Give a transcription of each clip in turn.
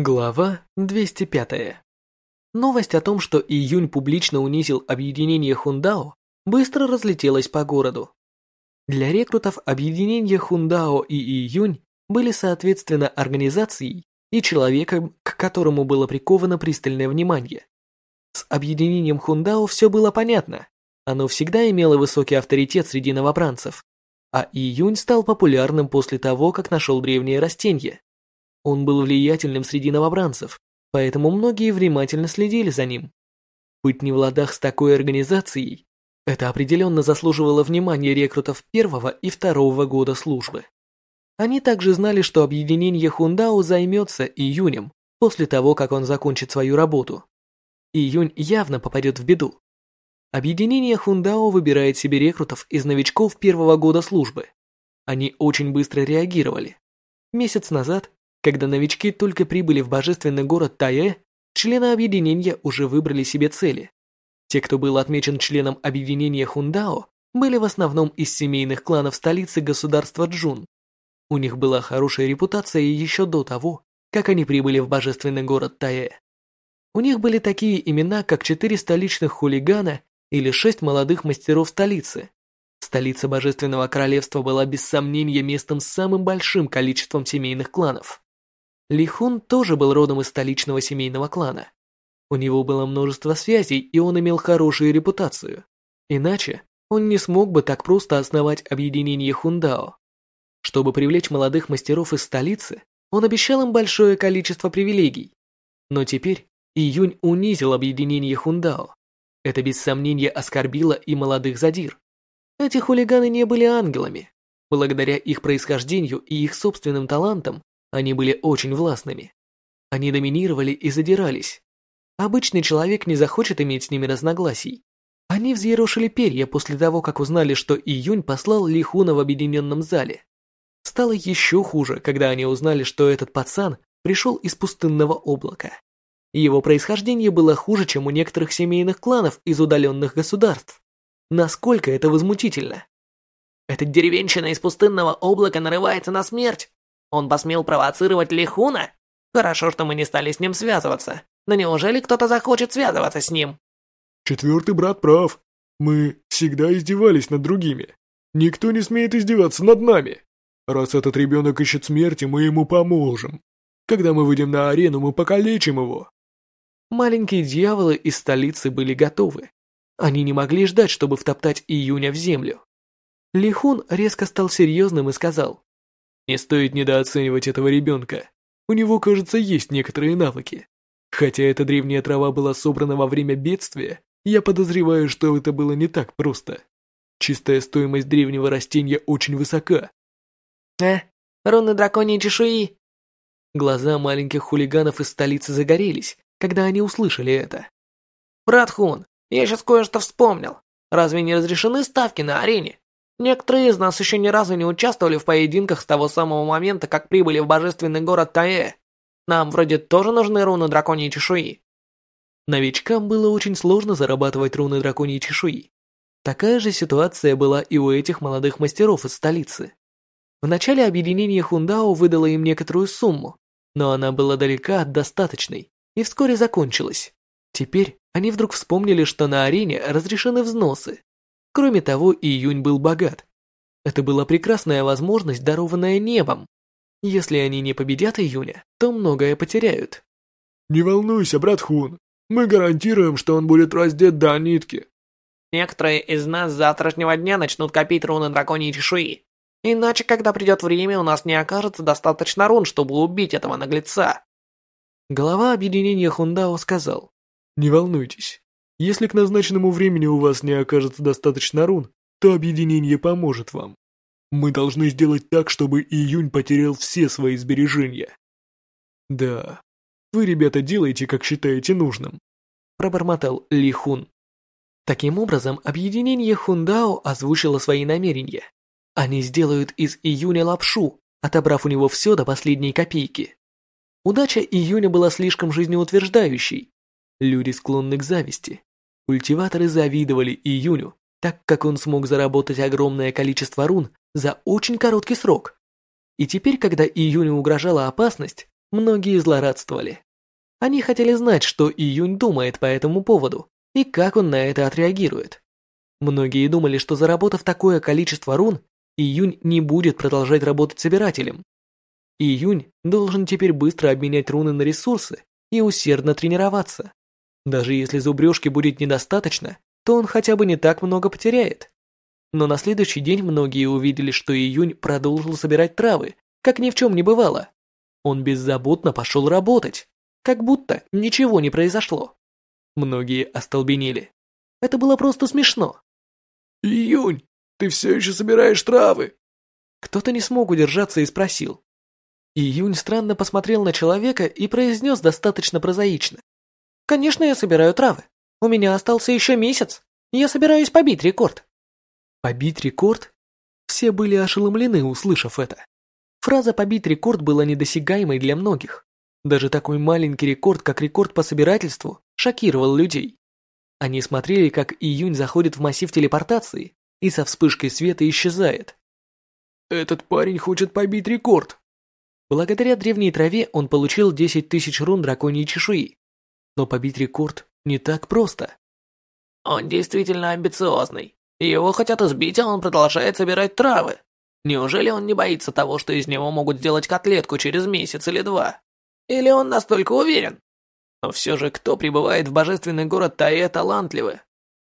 Глава 205. Новость о том, что Июнь публично унизил объединение Хундао, быстро разлетелась по городу. Для рекрутов объединение Хундао и Июнь были соответственно организацией и человеком, к которому было приковано пристальное внимание. С объединением Хундао все было понятно. Оно всегда имело высокий авторитет среди новобранцев, а Июнь стал популярным после того, как нашел древнее растение. Он был влиятельным среди новобранцев, поэтому многие внимательно следили за ним. Быть не в ладах с такой организацией – это определенно заслуживало внимания рекрутов первого и второго года службы. Они также знали, что объединение Хундао займется июнем, после того, как он закончит свою работу. Июнь явно попадет в беду. Объединение Хундао выбирает себе рекрутов из новичков первого года службы. Они очень быстро реагировали. Месяц назад когда новички только прибыли в божественный город Тае, члены объединения уже выбрали себе цели. Те, кто был отмечен членом объединения Хундао, были в основном из семейных кланов столицы государства Джун. У них была хорошая репутация еще до того, как они прибыли в божественный город Тае. У них были такие имена, как четыре столичных хулигана или шесть молодых мастеров столицы. Столица Божественного Королевства была без сомнения местом с самым большим количеством семейных кланов. Лихун тоже был родом из столичного семейного клана. У него было множество связей, и он имел хорошую репутацию. Иначе он не смог бы так просто основать объединение Хундао. Чтобы привлечь молодых мастеров из столицы, он обещал им большое количество привилегий. Но теперь Июнь унизил объединение Хундао. Это без сомнения оскорбило и молодых задир. Эти хулиганы не были ангелами. Благодаря их происхождению и их собственным талантам, они были очень властными. Они доминировали и задирались. Обычный человек не захочет иметь с ними разногласий. Они взъерошили перья после того, как узнали, что Июнь послал Лихуна в объединенном зале. Стало еще хуже, когда они узнали, что этот пацан пришел из пустынного облака. Его происхождение было хуже, чем у некоторых семейных кланов из удаленных государств. Насколько это возмутительно. Этот деревенщина из пустынного облака нарывается на смерть. Он посмел провоцировать Лихуна? Хорошо, что мы не стали с ним связываться. Но неужели кто-то захочет связываться с ним? Четвертый брат прав. Мы всегда издевались над другими. Никто не смеет издеваться над нами. Раз этот ребенок ищет смерти, мы ему поможем. Когда мы выйдем на арену, мы покалечим его. Маленькие дьяволы из столицы были готовы. Они не могли ждать, чтобы втоптать июня в землю. Лихун резко стал серьезным и сказал. Не стоит недооценивать этого ребенка. У него, кажется, есть некоторые навыки. Хотя эта древняя трава была собрана во время бедствия, я подозреваю, что это было не так просто. Чистая стоимость древнего растения очень высока. Э, руны драконьей чешуи. Глаза маленьких хулиганов из столицы загорелись, когда они услышали это. Брат Хун, я сейчас кое-что вспомнил. Разве не разрешены ставки на арене? Некоторые из нас еще ни разу не участвовали в поединках с того самого момента, как прибыли в божественный город Таэ. Нам вроде тоже нужны руны драконьей чешуи. Новичкам было очень сложно зарабатывать руны драконьей чешуи. Такая же ситуация была и у этих молодых мастеров из столицы. В начале объединение Хундао выдало им некоторую сумму, но она была далека от достаточной и вскоре закончилась. Теперь они вдруг вспомнили, что на арене разрешены взносы, Кроме того, Июнь был богат. Это была прекрасная возможность, дарованная небом. Если они не победят Июня, то многое потеряют. «Не волнуйся, брат Хун. Мы гарантируем, что он будет раздет до нитки». Некоторые из нас с завтрашнего дня начнут копить руны драконьей чешуи. Иначе, когда придет время, у нас не окажется достаточно рун, чтобы убить этого наглеца. Глава объединения Хундао сказал. «Не волнуйтесь. Если к назначенному времени у вас не окажется достаточно рун, то объединение поможет вам. Мы должны сделать так, чтобы Июнь потерял все свои сбережения. Да, вы, ребята, делайте, как считаете нужным, пробормотал Ли Хун. Таким образом, объединение Хундао озвучило свои намерения. Они сделают из Июня лапшу, отобрав у него все до последней копейки. Удача Июня была слишком жизнеутверждающей. Люди склонны к зависти. Культиваторы завидовали Июню, так как он смог заработать огромное количество рун за очень короткий срок. И теперь, когда Июню угрожала опасность, многие злорадствовали. Они хотели знать, что Июнь думает по этому поводу и как он на это отреагирует. Многие думали, что заработав такое количество рун, Июнь не будет продолжать работать собирателем. Июнь должен теперь быстро обменять руны на ресурсы и усердно тренироваться. Даже если зубрежки будет недостаточно, то он хотя бы не так много потеряет. Но на следующий день многие увидели, что Июнь продолжил собирать травы, как ни в чем не бывало. Он беззаботно пошел работать, как будто ничего не произошло. Многие остолбенели. Это было просто смешно. «Июнь, ты все еще собираешь травы?» Кто-то не смог удержаться и спросил. Июнь странно посмотрел на человека и произнес достаточно прозаично. «Конечно, я собираю травы. У меня остался еще месяц. Я собираюсь побить рекорд». Побить рекорд? Все были ошеломлены, услышав это. Фраза «побить рекорд» была недосягаемой для многих. Даже такой маленький рекорд, как рекорд по собирательству, шокировал людей. Они смотрели, как Июнь заходит в массив телепортации и со вспышкой света исчезает. «Этот парень хочет побить рекорд!» Благодаря древней траве он получил 10 тысяч рун драконьей чешуи. Но побить рекорд не так просто. Он действительно амбициозный. Его хотят избить, а он продолжает собирать травы. Неужели он не боится того, что из него могут сделать котлетку через месяц или два? Или он настолько уверен? Но все же, кто прибывает в божественный город Тае талантливы?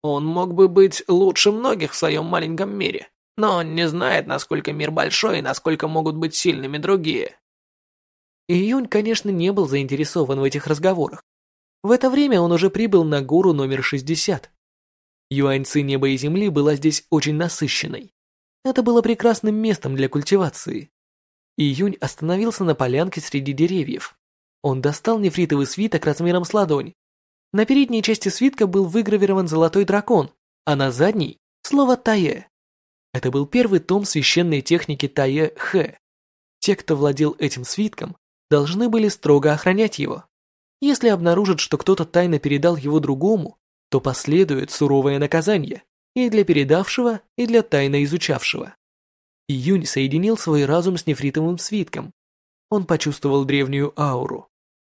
Он мог бы быть лучше многих в своем маленьком мире, но он не знает, насколько мир большой и насколько могут быть сильными другие. Июнь, конечно, не был заинтересован в этих разговорах. В это время он уже прибыл на гору номер 60. Юаньцы неба и земли была здесь очень насыщенной. Это было прекрасным местом для культивации. Июнь остановился на полянке среди деревьев. Он достал нефритовый свиток размером с ладонь. На передней части свитка был выгравирован золотой дракон, а на задней – слово «тае». Это был первый том священной техники Тае-Хэ. Те, кто владел этим свитком, должны были строго охранять его. Если обнаружат, что кто-то тайно передал его другому, то последует суровое наказание и для передавшего, и для тайно изучавшего. Июнь соединил свой разум с нефритовым свитком. Он почувствовал древнюю ауру.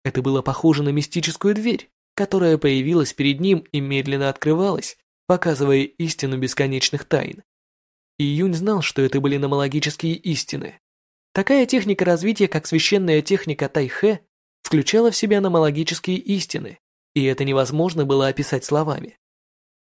Это было похоже на мистическую дверь, которая появилась перед ним и медленно открывалась, показывая истину бесконечных тайн. Июнь знал, что это были номологические истины. Такая техника развития, как священная техника Тайхэ, включала в себя номологические истины, и это невозможно было описать словами.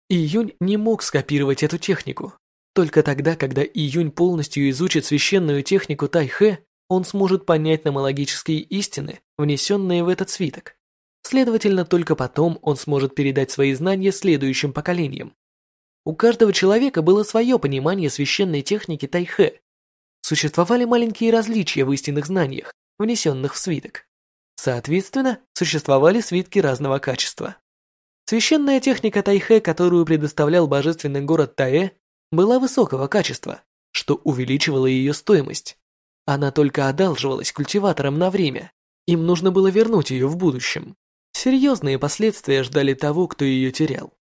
Июнь не мог скопировать эту технику. Только тогда, когда Июнь полностью изучит священную технику Тайхэ, он сможет понять номологические истины, внесенные в этот свиток. Следовательно, только потом он сможет передать свои знания следующим поколениям. У каждого человека было свое понимание священной техники Тайхэ. Существовали маленькие различия в истинных знаниях, внесенных в свиток. Соответственно, существовали свитки разного качества. Священная техника Тайхэ, которую предоставлял божественный город Таэ, была высокого качества, что увеличивало ее стоимость. Она только одалживалась культиваторам на время, им нужно было вернуть ее в будущем. Серьезные последствия ждали того, кто ее терял.